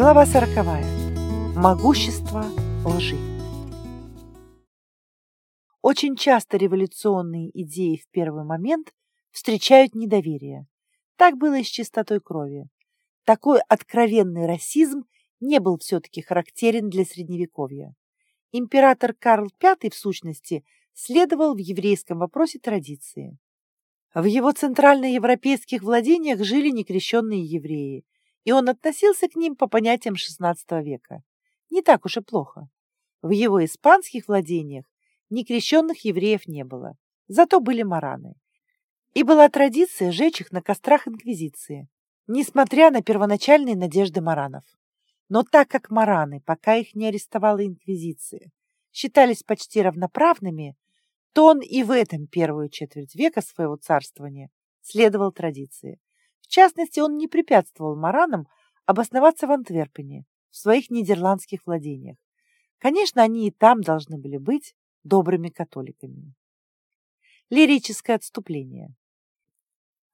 Глава сороковая. Могущество лжи. Очень часто революционные идеи в первый момент встречают недоверие. Так было и с чистотой крови. Такой откровенный расизм не был все-таки характерен для Средневековья. Император Карл V, в сущности, следовал в еврейском вопросе традиции. В его центральноевропейских владениях жили некрещенные евреи, и он относился к ним по понятиям XVI века. Не так уж и плохо. В его испанских владениях некрещенных евреев не было, зато были мараны. И была традиция жечь их на кострах Инквизиции, несмотря на первоначальные надежды маранов. Но так как мараны, пока их не арестовала Инквизиция, считались почти равноправными, то он и в этом первую четверть века своего царствования следовал традиции. В частности, он не препятствовал маранам обосноваться в Антверпене, в своих нидерландских владениях. Конечно, они и там должны были быть добрыми католиками. Лирическое отступление.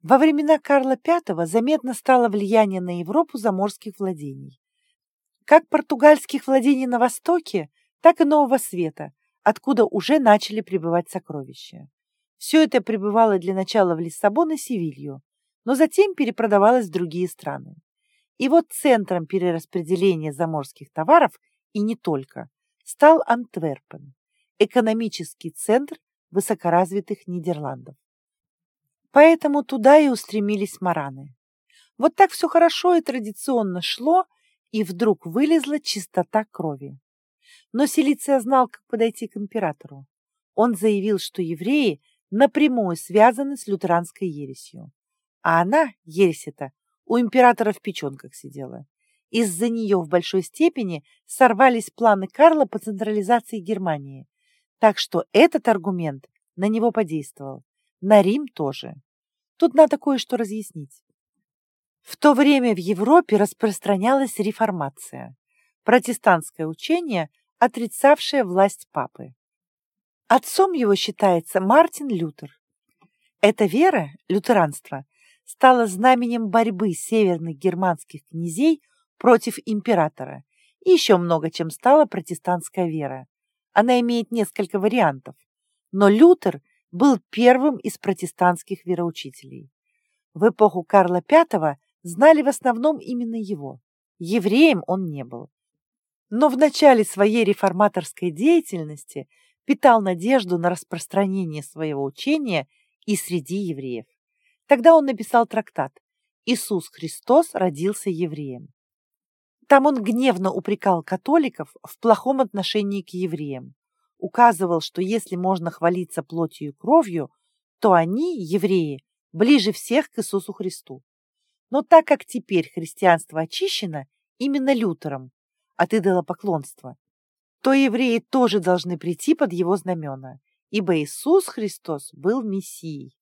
Во времена Карла V заметно стало влияние на Европу заморских владений. Как португальских владений на Востоке, так и Нового Света, откуда уже начали прибывать сокровища. Все это прибывало для начала в Лиссабон и Севилью, но затем перепродавалось в другие страны. И вот центром перераспределения заморских товаров, и не только, стал Антверпен, экономический центр высокоразвитых Нидерландов. Поэтому туда и устремились мараны. Вот так все хорошо и традиционно шло, и вдруг вылезла чистота крови. Но Селиция знал, как подойти к императору. Он заявил, что евреи напрямую связаны с лютеранской ересью. А она, ересь эта, у императора в печенках сидела. Из-за нее в большой степени сорвались планы Карла по централизации Германии. Так что этот аргумент на него подействовал. На Рим тоже. Тут надо кое-что разъяснить. В то время в Европе распространялась реформация, протестантское учение, отрицавшее власть папы. Отцом его считается Мартин Лютер. Эта вера, лютеранство, стала знаменем борьбы северных германских князей против императора и еще много чем стала протестантская вера. Она имеет несколько вариантов, но Лютер был первым из протестантских вероучителей. В эпоху Карла V знали в основном именно его. Евреем он не был. Но в начале своей реформаторской деятельности питал надежду на распространение своего учения и среди евреев. Тогда он написал трактат «Иисус Христос родился евреем». Там он гневно упрекал католиков в плохом отношении к евреям, указывал, что если можно хвалиться плотью и кровью, то они, евреи, ближе всех к Иисусу Христу. Но так как теперь христианство очищено именно Лютером от идолопоклонства, то евреи тоже должны прийти под его знамена, ибо Иисус Христос был Мессией.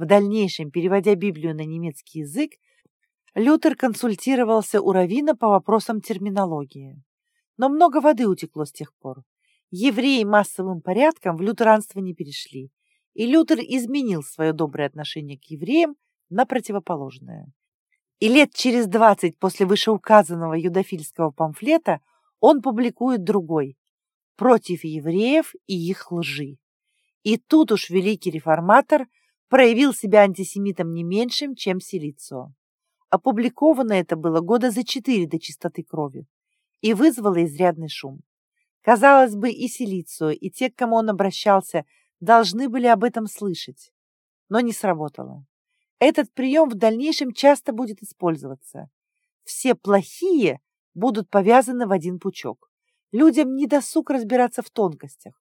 В дальнейшем, переводя Библию на немецкий язык, Лютер консультировался у Равина по вопросам терминологии. Но много воды утекло с тех пор. Евреи массовым порядком в лютеранство не перешли, и Лютер изменил свое доброе отношение к евреям на противоположное. И лет через двадцать после вышеуказанного юдофильского памфлета он публикует другой «Против евреев и их лжи». И тут уж великий реформатор проявил себя антисемитом не меньшим, чем Силицио. Опубликовано это было года за четыре до чистоты крови и вызвало изрядный шум. Казалось бы, и Силицио, и те, к кому он обращался, должны были об этом слышать. Но не сработало. Этот прием в дальнейшем часто будет использоваться. Все плохие будут повязаны в один пучок. Людям не досуг разбираться в тонкостях.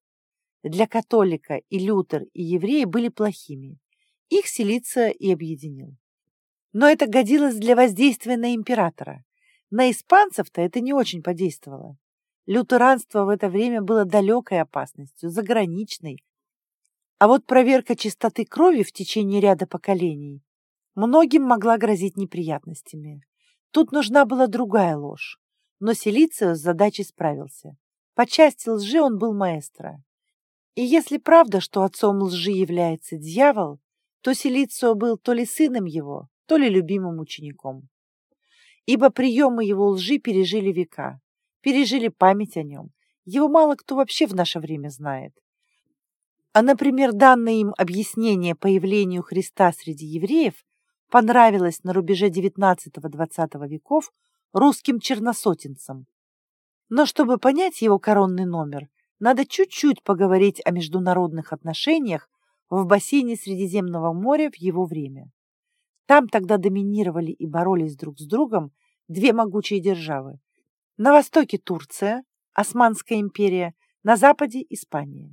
Для католика и Лютер, и евреи были плохими. Их Силиция и объединил. Но это годилось для воздействия на императора. На испанцев-то это не очень подействовало. Лютеранство в это время было далекой опасностью, заграничной. А вот проверка чистоты крови в течение ряда поколений многим могла грозить неприятностями. Тут нужна была другая ложь. Но Селицио с задачей справился. По части лжи он был маэстро. И если правда, что отцом лжи является дьявол, то Селицио был то ли сыном его, то ли любимым учеником. ибо приемы его лжи пережили века, пережили память о нем. Его мало кто вообще в наше время знает. А, например, данное им объяснение появлению Христа среди евреев понравилось на рубеже XIX-XX веков русским черносотенцам. Но чтобы понять его коронный номер, надо чуть-чуть поговорить о международных отношениях в бассейне Средиземного моря в его время. Там тогда доминировали и боролись друг с другом две могучие державы. На востоке Турция, Османская империя, на западе Испания.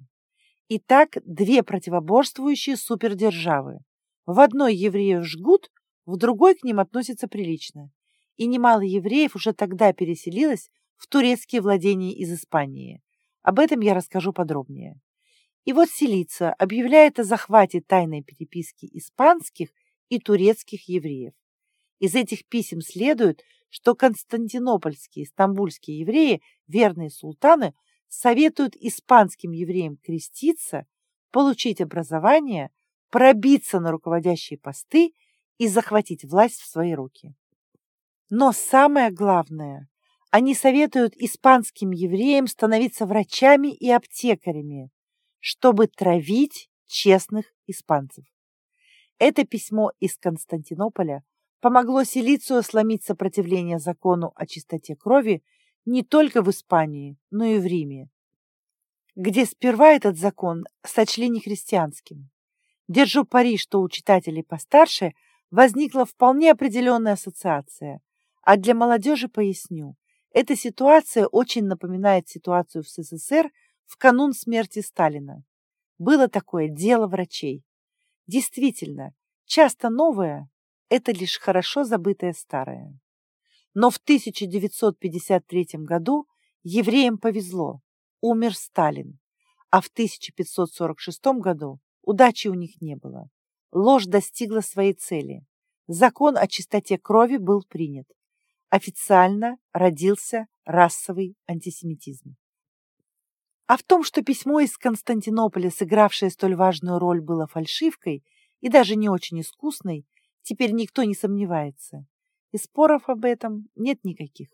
Итак, две противоборствующие супердержавы. В одной евреев жгут, в другой к ним относятся прилично. И немало евреев уже тогда переселилось в турецкие владения из Испании. Об этом я расскажу подробнее. И вот Селица объявляет о захвате тайной переписки испанских и турецких евреев. Из этих писем следует, что константинопольские и стамбульские евреи, верные султаны, советуют испанским евреям креститься, получить образование, пробиться на руководящие посты и захватить власть в свои руки. Но самое главное, они советуют испанским евреям становиться врачами и аптекарями, чтобы травить честных испанцев. Это письмо из Константинополя помогло Силицию сломить сопротивление закону о чистоте крови не только в Испании, но и в Риме, где сперва этот закон сочли нехристианским. Держу пари, что у читателей постарше возникла вполне определенная ассоциация, а для молодежи поясню. Эта ситуация очень напоминает ситуацию в СССР в канун смерти Сталина. Было такое дело врачей. Действительно, часто новое – это лишь хорошо забытое старое. Но в 1953 году евреям повезло, умер Сталин, а в 1546 году удачи у них не было. Ложь достигла своей цели. Закон о чистоте крови был принят официально родился расовый антисемитизм. А в том, что письмо из Константинополя, сыгравшее столь важную роль, было фальшивкой и даже не очень искусной, теперь никто не сомневается. И споров об этом нет никаких.